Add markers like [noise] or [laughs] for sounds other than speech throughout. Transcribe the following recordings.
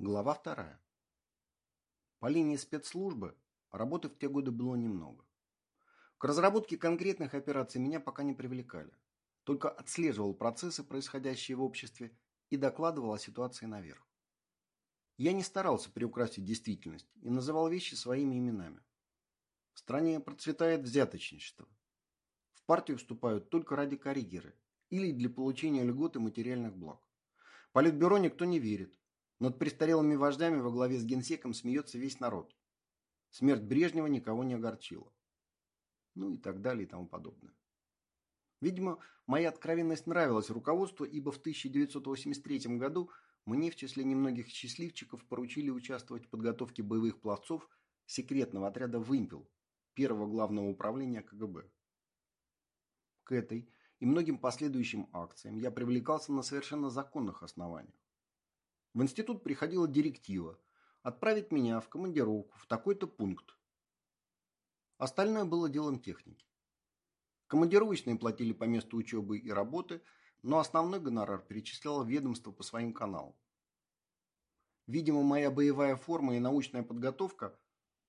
Глава вторая. По линии спецслужбы работы в те годы было немного. К разработке конкретных операций меня пока не привлекали. Только отслеживал процессы, происходящие в обществе, и докладывал о ситуации наверх. Я не старался приукрасить действительность и называл вещи своими именами. В стране процветает взяточничество. В партию вступают только ради карьеры или для получения льгот и материальных благ. Политбюро никто не верит, над престарелыми вождями во главе с генсеком смеется весь народ. Смерть Брежнева никого не огорчила. Ну и так далее и тому подобное. Видимо, моя откровенность нравилась руководству, ибо в 1983 году мне в числе немногих счастливчиков поручили участвовать в подготовке боевых пловцов секретного отряда «Вымпел» первого главного управления КГБ. К этой и многим последующим акциям я привлекался на совершенно законных основаниях. В институт приходила директива отправить меня в командировку в такой-то пункт. Остальное было делом техники. Командировочные платили по месту учебы и работы, но основной гонорар перечисляло ведомство по своим каналам. Видимо, моя боевая форма и научная подготовка,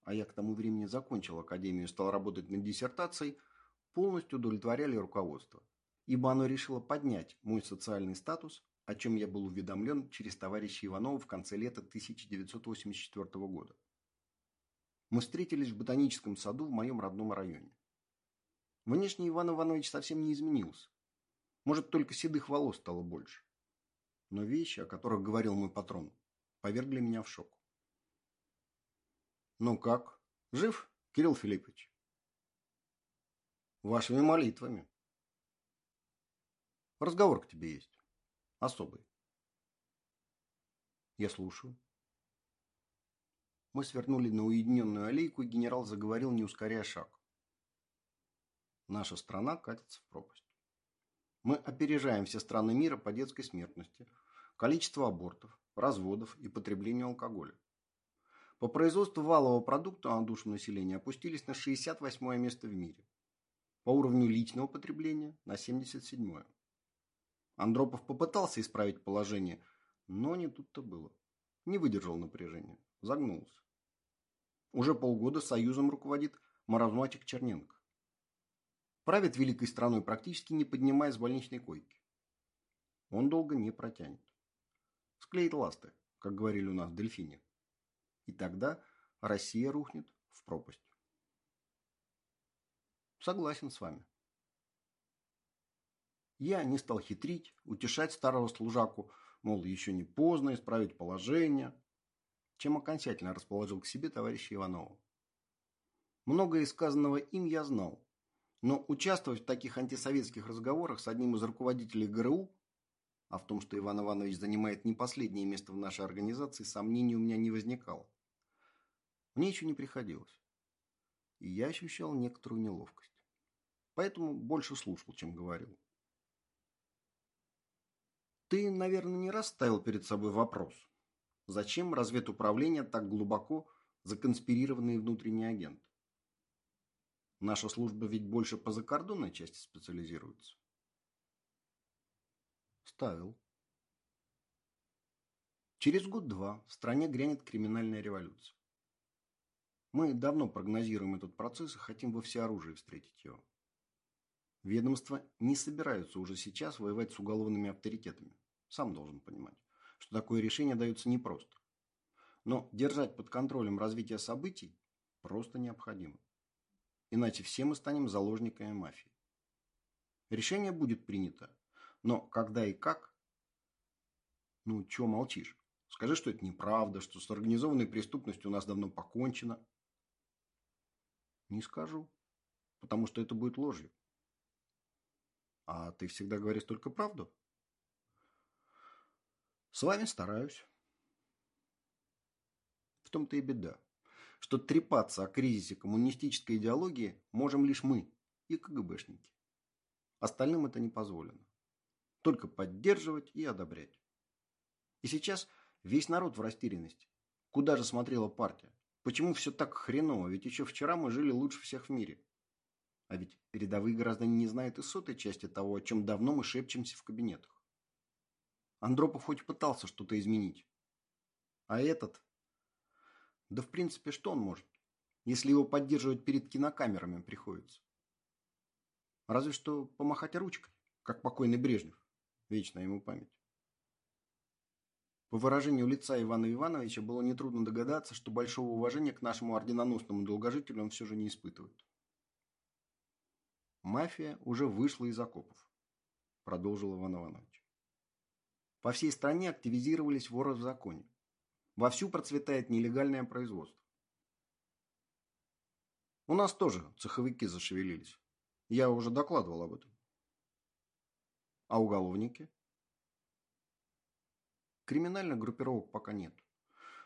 а я к тому времени закончил академию и стал работать над диссертацией, полностью удовлетворяли руководство, ибо оно решило поднять мой социальный статус о чем я был уведомлен через товарища Иванова в конце лета 1984 года. Мы встретились в ботаническом саду в моем родном районе. Внешне Иван Иванович совсем не изменился. Может, только седых волос стало больше. Но вещи, о которых говорил мой патрон, повергли меня в шок. «Ну как? Жив, Кирилл Филиппович?» «Вашими молитвами». «Разговор к тебе есть». Особый. Я слушаю. Мы свернули на уединенную аллейку, и генерал заговорил, не ускоряя шаг. Наша страна катится в пропасть. Мы опережаем все страны мира по детской смертности, количеству абортов, разводов и потреблению алкоголя. По производству валового продукта на душу населения опустились на 68 место в мире. По уровню личного потребления на 77 -е. Андропов попытался исправить положение, но не тут-то было. Не выдержал напряжения, загнулся. Уже полгода Союзом руководит маразматик Черненко. Правит великой страной, практически не поднимая с больничной койки. Он долго не протянет. Склеит ласты, как говорили у нас в Дельфине. И тогда Россия рухнет в пропасть. Согласен с вами. Я не стал хитрить, утешать старого служаку, мол, еще не поздно исправить положение, чем окончательно расположил к себе товарища Иванова. Многое из сказанного им я знал, но участвовать в таких антисоветских разговорах с одним из руководителей ГРУ, а в том, что Иван Иванович занимает не последнее место в нашей организации, сомнений у меня не возникало. Мне еще не приходилось. И я ощущал некоторую неловкость. Поэтому больше слушал, чем говорил. Ты, наверное, не раз ставил перед собой вопрос, зачем разведуправление так глубоко законспирированный внутренний агент? Наша служба ведь больше по закордонной части специализируется. Ставил. Через год-два в стране грянет криминальная революция. Мы давно прогнозируем этот процесс и хотим во всеоружии встретить его. Ведомства не собираются уже сейчас воевать с уголовными авторитетами. Сам должен понимать, что такое решение дается непросто. Но держать под контролем развитие событий просто необходимо. Иначе все мы станем заложниками мафии. Решение будет принято, но когда и как? Ну, чего молчишь? Скажи, что это неправда, что с организованной преступностью у нас давно покончено. Не скажу, потому что это будет ложью. А ты всегда говоришь только правду? С вами стараюсь. В том-то и беда, что трепаться о кризисе коммунистической идеологии можем лишь мы и КГБшники. Остальным это не позволено. Только поддерживать и одобрять. И сейчас весь народ в растерянности. Куда же смотрела партия? Почему все так хреново? Ведь еще вчера мы жили лучше всех в мире. А ведь рядовые граждане не знают и сотой части того, о чем давно мы шепчемся в кабинетах. Андропов хоть пытался что-то изменить. А этот? Да в принципе, что он может, если его поддерживать перед кинокамерами приходится? Разве что помахать ручкой, как покойный Брежнев. Вечная ему память. По выражению лица Ивана Ивановича было нетрудно догадаться, что большого уважения к нашему орденоносному долгожителю он все же не испытывает. Мафия уже вышла из окопов, продолжил Иван Иванович. По всей стране активизировались воры в законе. Вовсю процветает нелегальное производство. У нас тоже цеховики зашевелились. Я уже докладывал об этом. А уголовники? Криминальных группировок пока нет.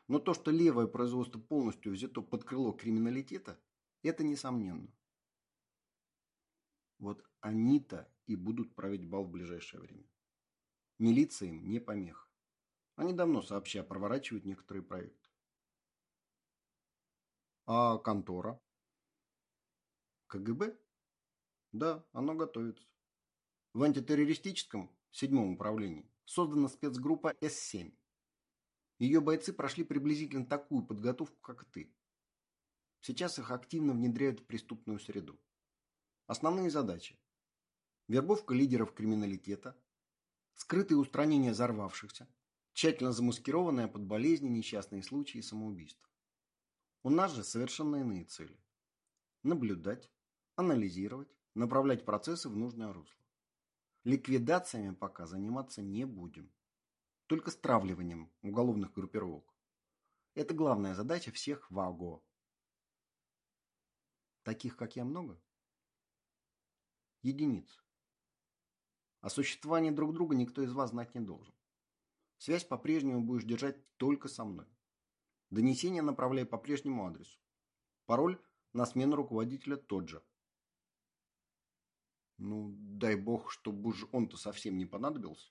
Но то, что левое производство полностью взято под крыло криминалитета, это несомненно. Вот они-то и будут править бал в ближайшее время. Милиция им не помеха. Они давно сообща проворачивают некоторые проекты. А контора? КГБ? Да, оно готовится. В антитеррористическом седьмом управлении создана спецгруппа С-7. Ее бойцы прошли приблизительно такую подготовку, как ты. Сейчас их активно внедряют в преступную среду. Основные задачи. Вербовка лидеров криминалитета, скрытое устранение взорвавшихся, тщательно замаскированное под болезни, несчастные случаи и самоубийства. У нас же совершенно иные цели. Наблюдать, анализировать, направлять процессы в нужное русло. Ликвидациями пока заниматься не будем. Только стравливанием уголовных группировок. Это главная задача всех ВАГО. Таких, как я, много? Единиц. О существовании друг друга никто из вас знать не должен. Связь по-прежнему будешь держать только со мной. Донесение направляй по прежнему адресу. Пароль на смену руководителя тот же. Ну, дай бог, чтобы уж он-то совсем не понадобился,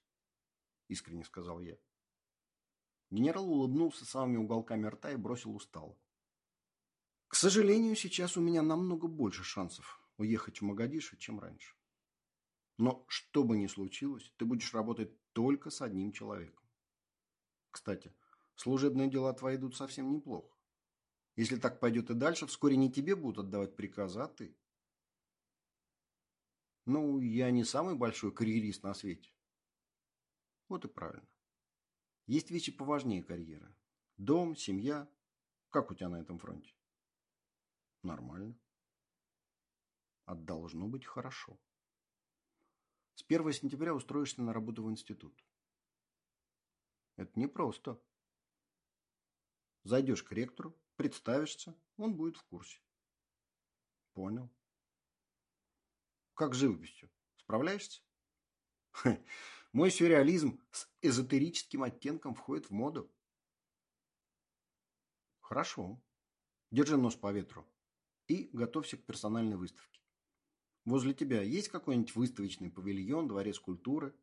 искренне сказал я. Генерал улыбнулся самыми уголками рта и бросил устало. К сожалению, сейчас у меня намного больше шансов уехать в Магадишу, чем раньше. Но что бы ни случилось, ты будешь работать только с одним человеком. Кстати, служебные дела твои идут совсем неплохо. Если так пойдет и дальше, вскоре не тебе будут отдавать приказы, а ты. Ну, я не самый большой карьерист на свете. Вот и правильно. Есть вещи поважнее карьеры. Дом, семья. Как у тебя на этом фронте? Нормально. А должно быть хорошо. С 1 сентября устроишься на работу в институт. Это непросто. Зайдешь к ректору, представишься, он будет в курсе. Понял. Как живописью? Справляешься? Мой сюрреализм с эзотерическим оттенком входит в моду. Хорошо. Держи нос по ветру и готовься к персональной выставке. Возле тебя есть какой-нибудь выставочный павильон, дворец культуры?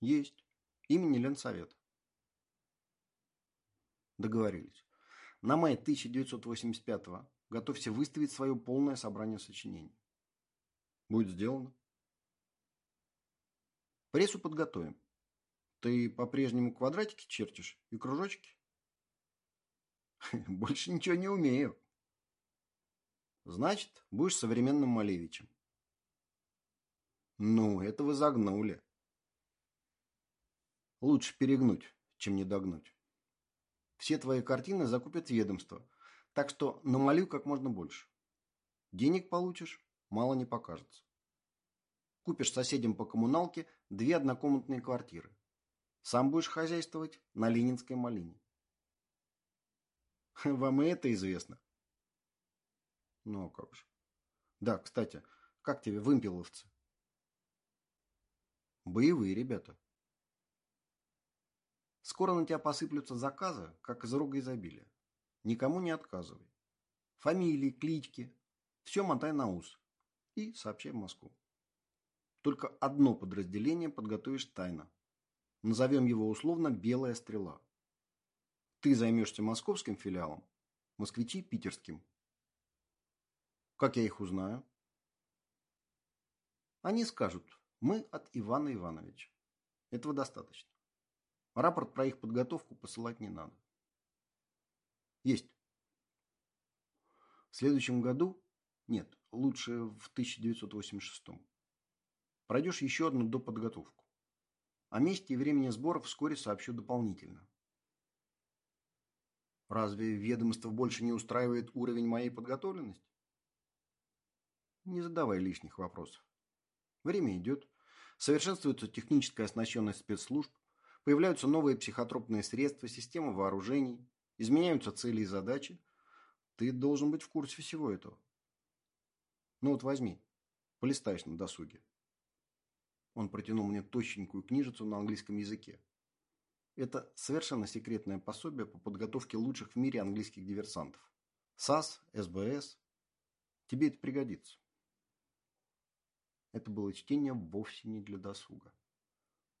Есть. Имени Ленсовета. Договорились. На май 1985-го готовься выставить свое полное собрание сочинений. Будет сделано. Прессу подготовим. Ты по-прежнему квадратики чертишь и кружочки? [laughs] Больше ничего не умею. Значит, будешь современным Малевичем. Ну, это вы загнули. Лучше перегнуть, чем не догнуть. Все твои картины закупят ведомство, так что намалю как можно больше. Денег получишь, мало не покажется. Купишь соседям по коммуналке две однокомнатные квартиры. Сам будешь хозяйствовать на Ленинской малине. [laughs] Вам и это известно. Ну, а как же. Да, кстати, как тебе вымпеловцы? Боевые ребята. Скоро на тебя посыплются заказы, как из рога изобилия. Никому не отказывай. Фамилии, клички. Все мотай на ус. И сообщай в Москву. Только одно подразделение подготовишь тайно. Назовем его условно «Белая стрела». Ты займешься московским филиалом, москвичи – питерским, как я их узнаю? Они скажут, мы от Ивана Ивановича. Этого достаточно. Рапорт про их подготовку посылать не надо. Есть. В следующем году, нет, лучше в 1986 пройдешь еще одну доподготовку. О месте и времени сбора вскоре сообщу дополнительно. Разве ведомство больше не устраивает уровень моей подготовленности? Не задавай лишних вопросов. Время идет, совершенствуется техническая оснащенность спецслужб, появляются новые психотропные средства, система вооружений, изменяются цели и задачи. Ты должен быть в курсе всего этого. Ну вот возьми, полистаешь на досуге. Он протянул мне тощенькую книжицу на английском языке. Это совершенно секретное пособие по подготовке лучших в мире английских диверсантов. САС, СБС. Тебе это пригодится. Это было чтение вовсе не для досуга.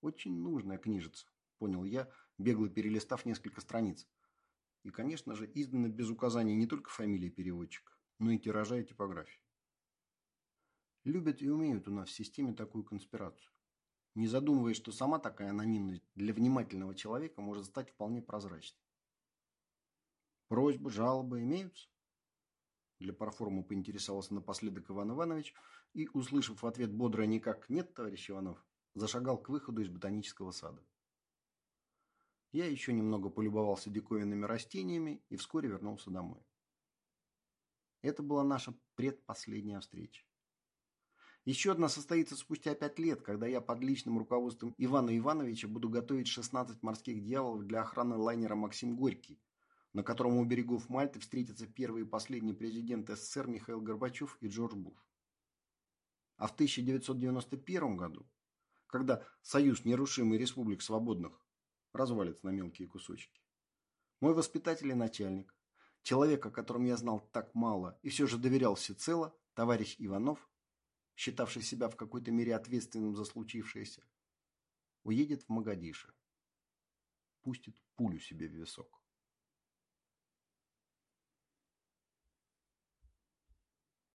Очень нужная книжица, понял я, бегло перелистав несколько страниц. И, конечно же, издана без указания не только фамилии переводчика, но и тиража и типографии. Любят и умеют у нас в системе такую конспирацию. Не задумываясь, что сама такая анонимность для внимательного человека может стать вполне прозрачной. Просьбы, жалобы имеются? Для парформы поинтересовался напоследок Иван Иванович и, услышав в ответ бодрое никак «нет, товарищ Иванов», зашагал к выходу из ботанического сада. Я еще немного полюбовался диковинными растениями и вскоре вернулся домой. Это была наша предпоследняя встреча. Еще одна состоится спустя пять лет, когда я под личным руководством Ивана Ивановича буду готовить 16 морских дьяволов для охраны лайнера «Максим Горький», на котором у берегов Мальты встретятся первый и последний президент СССР Михаил Горбачев и Джордж Буш. А в 1991 году, когда Союз нерушимый республик свободных развалится на мелкие кусочки, мой воспитатель и начальник, человек, о котором я знал так мало и все же доверял всецело, товарищ Иванов, считавший себя в какой-то мере ответственным за случившееся, уедет в Магадишо. Пустит пулю себе в висок.